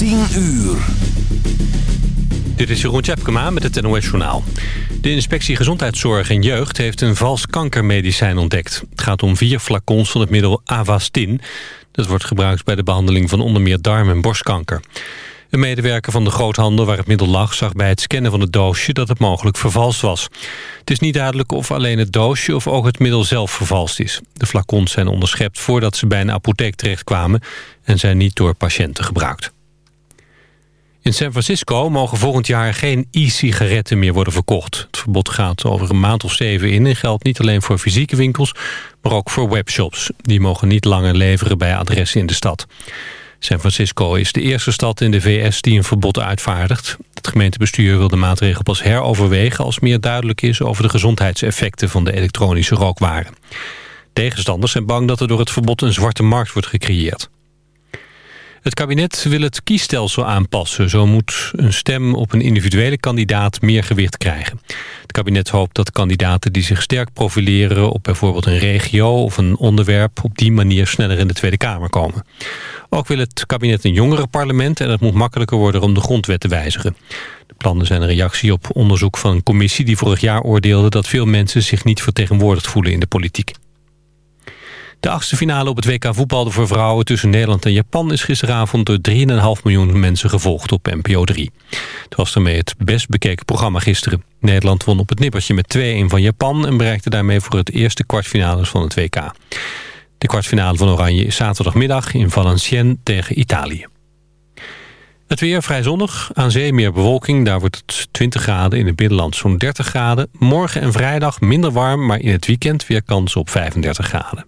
10 uur. Dit is Jeroen Tjepkema met het NOS Journaal. De inspectie Gezondheidszorg en Jeugd heeft een vals kankermedicijn ontdekt. Het gaat om vier flacons van het middel Avastin. Dat wordt gebruikt bij de behandeling van onder meer darm- en borstkanker. Een medewerker van de groothandel waar het middel lag... zag bij het scannen van het doosje dat het mogelijk vervalst was. Het is niet duidelijk of alleen het doosje of ook het middel zelf vervalst is. De flacons zijn onderschept voordat ze bij een apotheek terechtkwamen... en zijn niet door patiënten gebruikt. In San Francisco mogen volgend jaar geen e-sigaretten meer worden verkocht. Het verbod gaat over een maand of zeven in... en geldt niet alleen voor fysieke winkels, maar ook voor webshops. Die mogen niet langer leveren bij adressen in de stad. San Francisco is de eerste stad in de VS die een verbod uitvaardigt. Het gemeentebestuur wil de maatregel pas heroverwegen... als meer duidelijk is over de gezondheidseffecten van de elektronische rookwaren. Tegenstanders zijn bang dat er door het verbod een zwarte markt wordt gecreëerd. Het kabinet wil het kiesstelsel aanpassen. Zo moet een stem op een individuele kandidaat meer gewicht krijgen. Het kabinet hoopt dat kandidaten die zich sterk profileren... op bijvoorbeeld een regio of een onderwerp... op die manier sneller in de Tweede Kamer komen. Ook wil het kabinet een jongerenparlement... en het moet makkelijker worden om de grondwet te wijzigen. De plannen zijn een reactie op onderzoek van een commissie... die vorig jaar oordeelde dat veel mensen zich niet vertegenwoordigd voelen in de politiek. De achtste finale op het WK voetbal voor vrouwen tussen Nederland en Japan... is gisteravond door 3,5 miljoen mensen gevolgd op NPO 3. Het was daarmee het best bekeken programma gisteren. Nederland won op het nippertje met 2-1 van Japan... en bereikte daarmee voor het eerste kwartfinales van het WK. De kwartfinale van Oranje is zaterdagmiddag in Valenciennes tegen Italië. Het weer vrij zonnig, aan zee meer bewolking. Daar wordt het 20 graden, in het binnenland zo'n 30 graden. Morgen en vrijdag minder warm, maar in het weekend weer kans op 35 graden.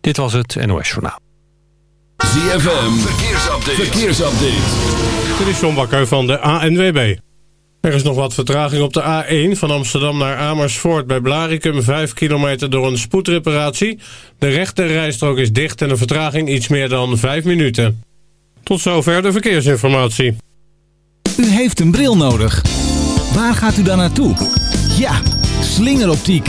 Dit was het NOS Journaal. ZFM, verkeersupdate. verkeersupdate. Dit is John Bakker van de ANWB. Er is nog wat vertraging op de A1 van Amsterdam naar Amersfoort bij Blaricum. 5 kilometer door een spoedreparatie. De rechte rijstrook is dicht en een vertraging iets meer dan 5 minuten. Tot zover de verkeersinformatie. U heeft een bril nodig. Waar gaat u dan naartoe? Ja, slingeroptiek.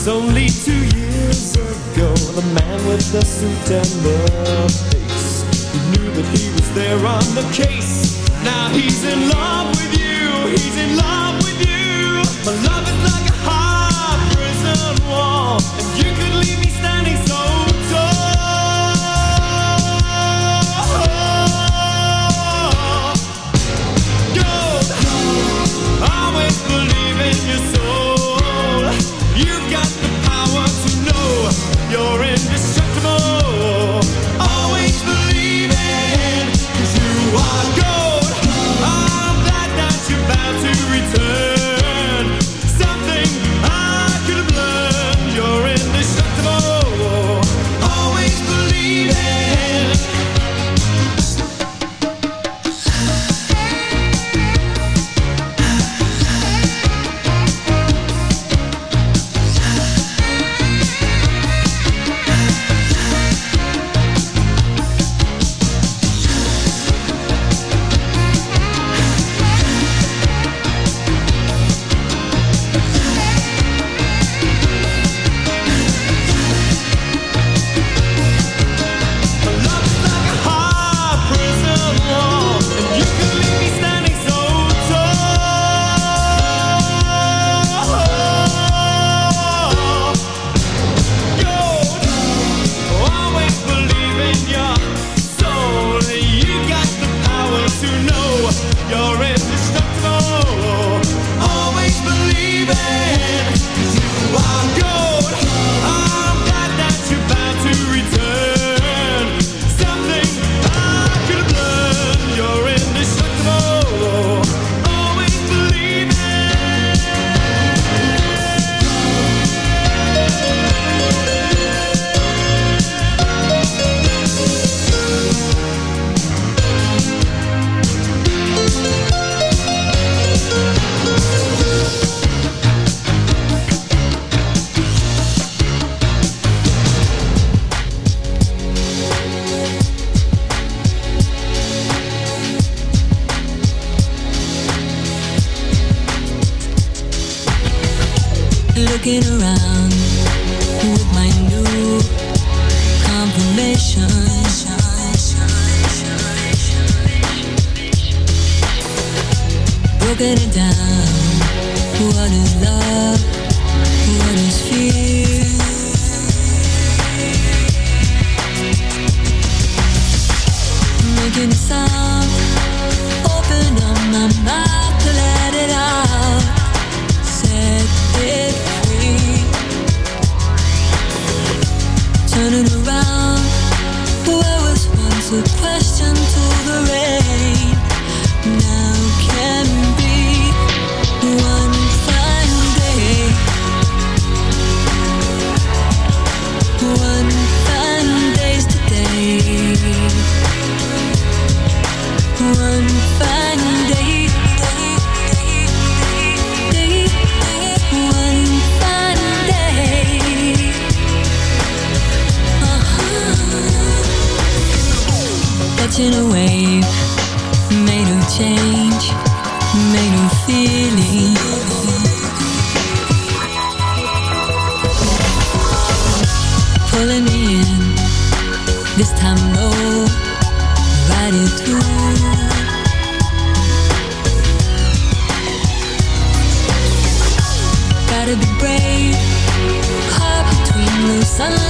It's only two years ago The man with the suit and the face He knew that he was there on the case. Now he's in love with you He's in love pulling me in. This time, no, ride it through. Gotta be brave, caught between the sunlight.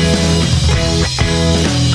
Last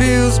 feels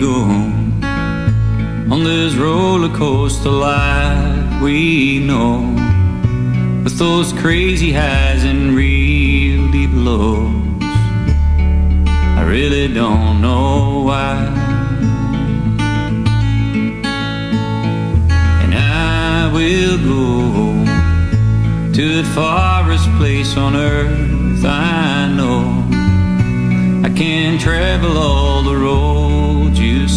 go on this roller coaster life we know, with those crazy highs and real deep lows. I really don't know why. And I will go to the farthest place on earth I know. I can travel all the roads you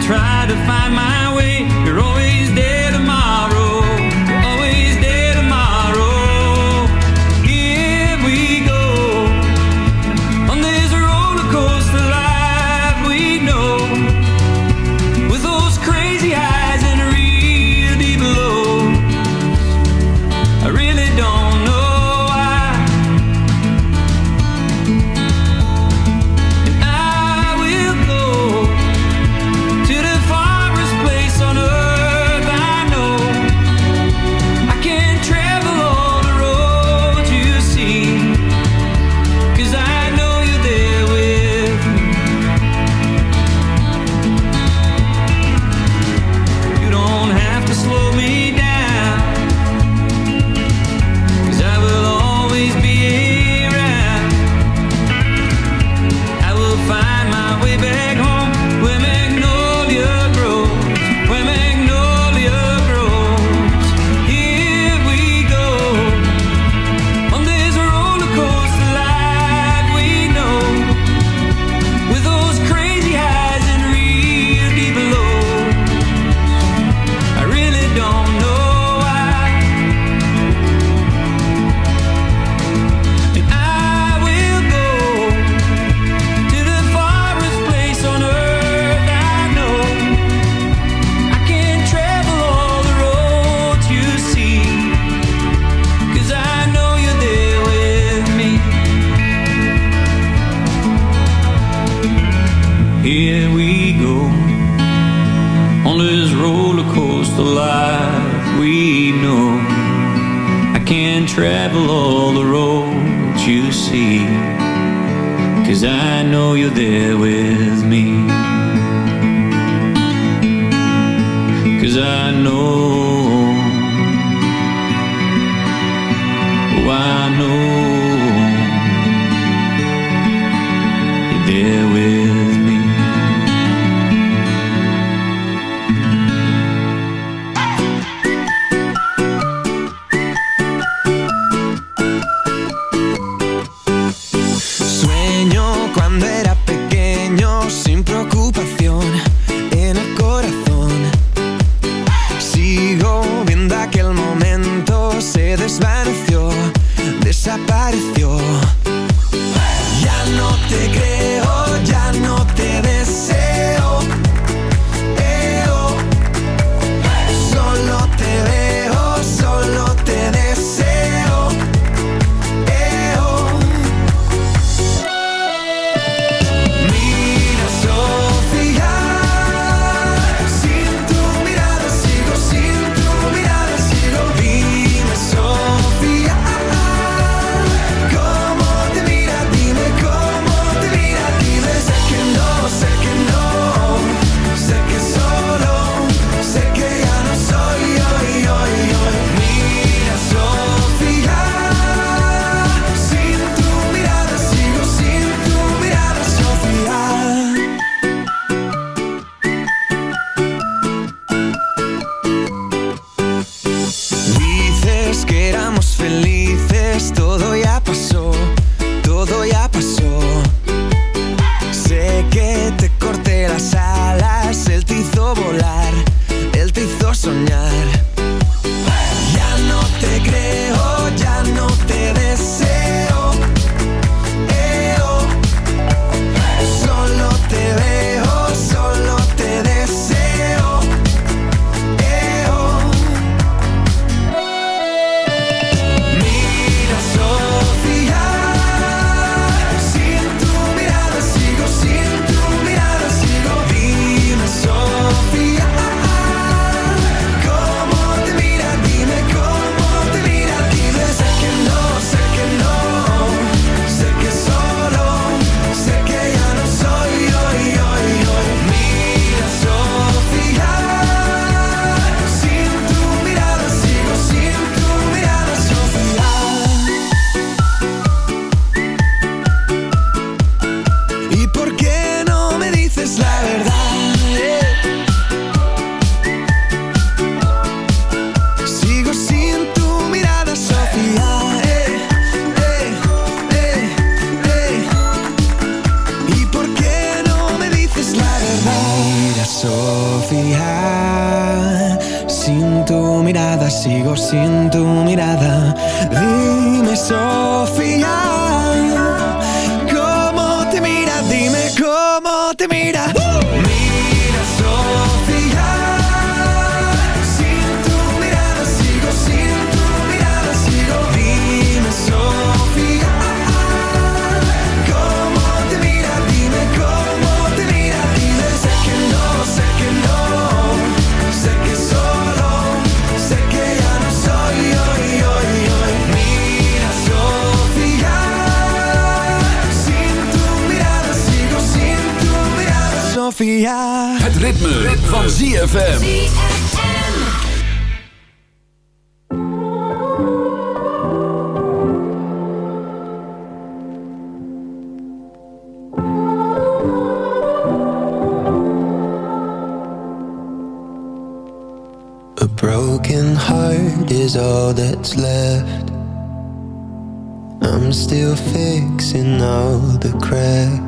Try to find my siento Het ritme, ritme. van ZFM. A broken heart is all that's left. I'm still fixing all the cracks.